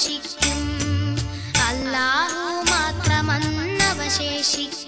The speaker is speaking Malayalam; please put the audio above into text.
ശേഷിക്കും അല്ലാഹു മാത്രമന്നവശേഷിക്കും